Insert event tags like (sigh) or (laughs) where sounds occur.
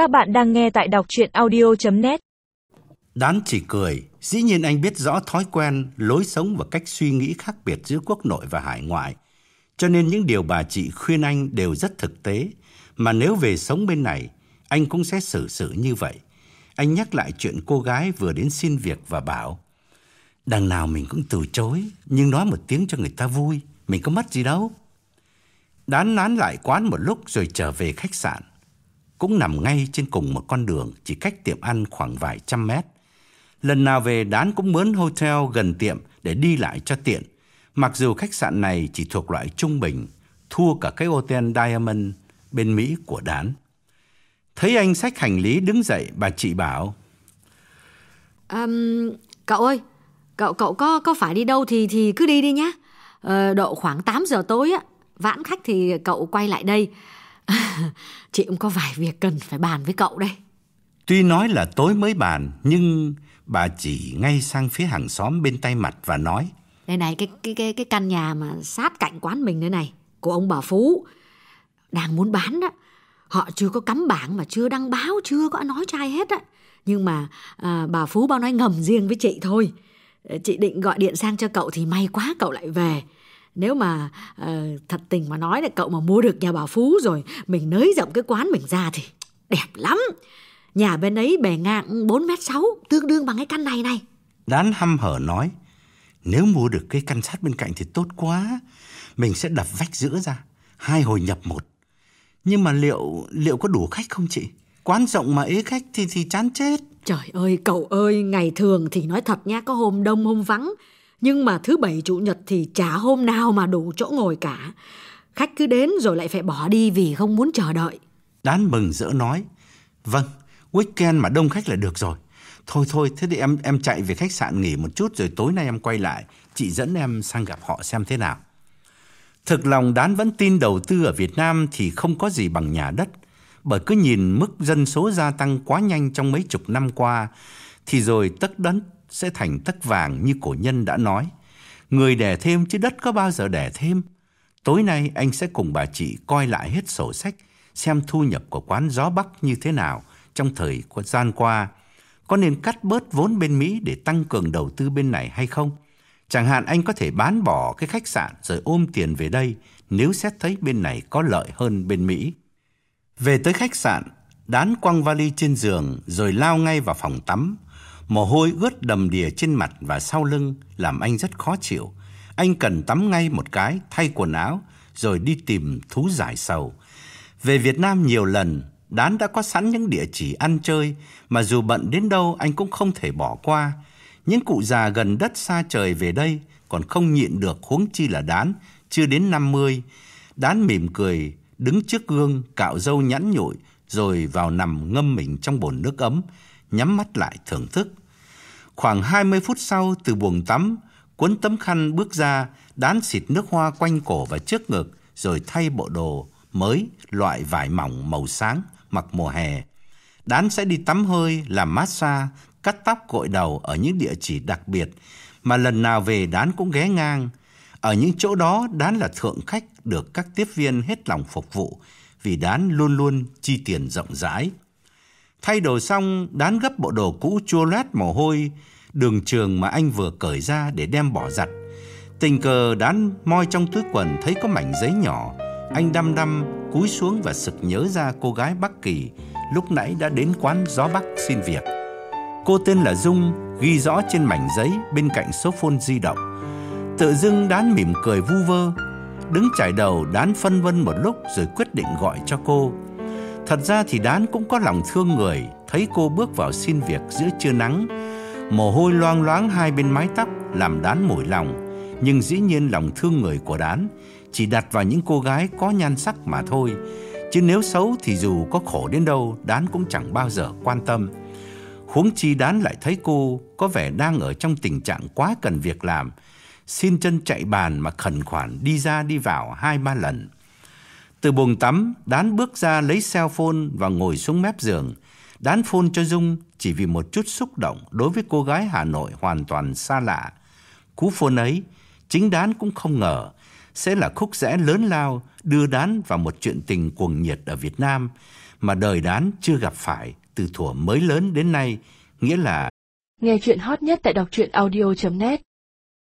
Các bạn đang nghe tại đọc chuyện audio.net Đán chỉ cười, dĩ nhiên anh biết rõ thói quen, lối sống và cách suy nghĩ khác biệt giữa quốc nội và hải ngoại. Cho nên những điều bà chị khuyên anh đều rất thực tế, mà nếu về sống bên này, anh cũng sẽ xử sự như vậy. Anh nhắc lại chuyện cô gái vừa đến xin việc và bảo, đằng nào mình cũng từ chối, nhưng nói một tiếng cho người ta vui, mình có mất gì đâu. Đán nán lại quán một lúc rồi trở về khách sạn cũng nằm ngay trên cùng một con đường, chỉ cách tiệm ăn khoảng vài trăm mét. Lần nào về Đán cũng mướn hotel gần tiệm để đi lại cho tiện. Mặc dù khách sạn này chỉ thuộc loại trung bình, thua cả cái hotel Diamond bên Mỹ của Đán. Thấy anh xách hành lý đứng dậy, bà chị bảo. Um, cậu ơi, cậu cậu có có phải đi đâu thì thì cứ đi đi nhá. Ờ, độ khoảng 8 giờ tối á, vãn khách thì cậu quay lại đây. (laughs) chị cũng có vài việc cần phải bàn với cậu đây. Tuy nói là tối mới bàn, nhưng bà chỉ ngay sang phía hàng xóm bên tay mặt và nói. Đây này, cái cái cái cái căn nhà mà sát cạnh quán mình đây này, của ông bà Phú, đang muốn bán đó. Họ chưa có cắm bảng mà chưa đăng báo, chưa có nói cho ai hết á. Nhưng mà à, bà Phú bao nói ngầm riêng với chị thôi. Chị định gọi điện sang cho cậu thì may quá cậu lại về. Nếu mà uh, thật tình mà nói là cậu mà mua được nhà bà Phú rồi mình nới rộng cái quán mình ra thì đẹp lắm. Nhà bên ấy bề ngang 4 mét 6 tương đương bằng cái căn này này. Đán hăm hở nói nếu mua được cái căn sát bên cạnh thì tốt quá. Mình sẽ đập vách giữa ra, hai hồi nhập một. Nhưng mà liệu liệu có đủ khách không chị? Quán rộng mà ế khách thì thì chán chết. Trời ơi, cậu ơi, ngày thường thì nói thật nha, có hôm đông hôm vắng. Nhưng mà thứ bảy chủ nhật thì chả hôm nào mà đủ chỗ ngồi cả. Khách cứ đến rồi lại phải bỏ đi vì không muốn chờ đợi. Đán mừng rỡ nói, vâng, weekend mà đông khách là được rồi. Thôi thôi, thế thì em em chạy về khách sạn nghỉ một chút rồi tối nay em quay lại, chị dẫn em sang gặp họ xem thế nào. Thực lòng Đán vẫn tin đầu tư ở Việt Nam thì không có gì bằng nhà đất, bởi cứ nhìn mức dân số gia tăng quá nhanh trong mấy chục năm qua, thì rồi tất đất sẽ thành tất vàng như cổ nhân đã nói. Người đẻ thêm chứ đất có bao giờ đẻ thêm. Tối nay anh sẽ cùng bà chị coi lại hết sổ sách, xem thu nhập của quán gió Bắc như thế nào trong thời gian qua. Có nên cắt bớt vốn bên Mỹ để tăng cường đầu tư bên này hay không? Chẳng hạn anh có thể bán bỏ cái khách sạn rồi ôm tiền về đây nếu xét thấy bên này có lợi hơn bên Mỹ. Về tới khách sạn, đán quăng vali trên giường rồi lao ngay vào phòng tắm. Mồ hôi ướt đầm đìa trên mặt và sau lưng làm anh rất khó chịu. Anh cần tắm ngay một cái, thay quần áo, rồi đi tìm thú giải sầu. Về Việt Nam nhiều lần, Đán đã có sẵn những địa chỉ ăn chơi mà dù bận đến đâu anh cũng không thể bỏ qua. Những cụ già gần đất xa trời về đây còn không nhịn được huống chi là Đán, chưa đến 50. Đán mỉm cười, đứng trước gương, cạo râu nhẵn nhụi, rồi vào nằm ngâm mình trong bồn nước ấm, nhắm mắt lại thưởng thức. Khoảng 20 phút sau từ buồng tắm, cuốn tấm khăn bước ra, đán xịt nước hoa quanh cổ và trước ngực, rồi thay bộ đồ mới loại vải mỏng màu sáng mặc mùa hè. Đán sẽ đi tắm hơi, làm massage, cắt tóc gội đầu ở những địa chỉ đặc biệt mà lần nào về Đán cũng ghé ngang. Ở những chỗ đó Đán là thượng khách được các tiếp viên hết lòng phục vụ vì Đán luôn luôn chi tiền rộng rãi. Thay đồ xong, Đán gấp bộ đồ cũ chua loét mồ hôi, đường trường mà anh vừa cởi ra để đem bỏ giặt. Tình cờ Đán moi trong túi quần thấy có mảnh giấy nhỏ. Anh đăm đăm cúi xuống và sực nhớ ra cô gái Bắc Kỳ lúc nãy đã đến quán Gió Bắc xin việc. Cô tên là Dung, ghi rõ trên mảnh giấy bên cạnh số phone di động. Tự dưng Đán mỉm cười vu vơ, đứng chải đầu Đán phân vân một lúc rồi quyết định gọi cho cô. Thật ra thì Đán cũng có lòng thương người, thấy cô bước vào xin việc giữa trưa nắng. Mồ hôi loang loáng hai bên mái tóc làm Đán mùi lòng. Nhưng dĩ nhiên lòng thương người của Đán chỉ đặt vào những cô gái có nhan sắc mà thôi. Chứ nếu xấu thì dù có khổ đến đâu, Đán cũng chẳng bao giờ quan tâm. Huống chi Đán lại thấy cô có vẻ đang ở trong tình trạng quá cần việc làm. Xin chân chạy bàn mà khẩn khoản đi ra đi vào hai ba lần. Từ buồng tắm, Đán bước ra lấy cell phone và ngồi xuống mép giường. Đán phone cho Dung chỉ vì một chút xúc động đối với cô gái Hà Nội hoàn toàn xa lạ. Cú phone ấy, chính Đán cũng không ngờ sẽ là khúc rẽ lớn lao đưa Đán vào một chuyện tình cuồng nhiệt ở Việt Nam mà đời đán chưa gặp phải từ thuở mới lớn đến nay, nghĩa là Nghe chuyện hot nhất tại đọc truyện audio.net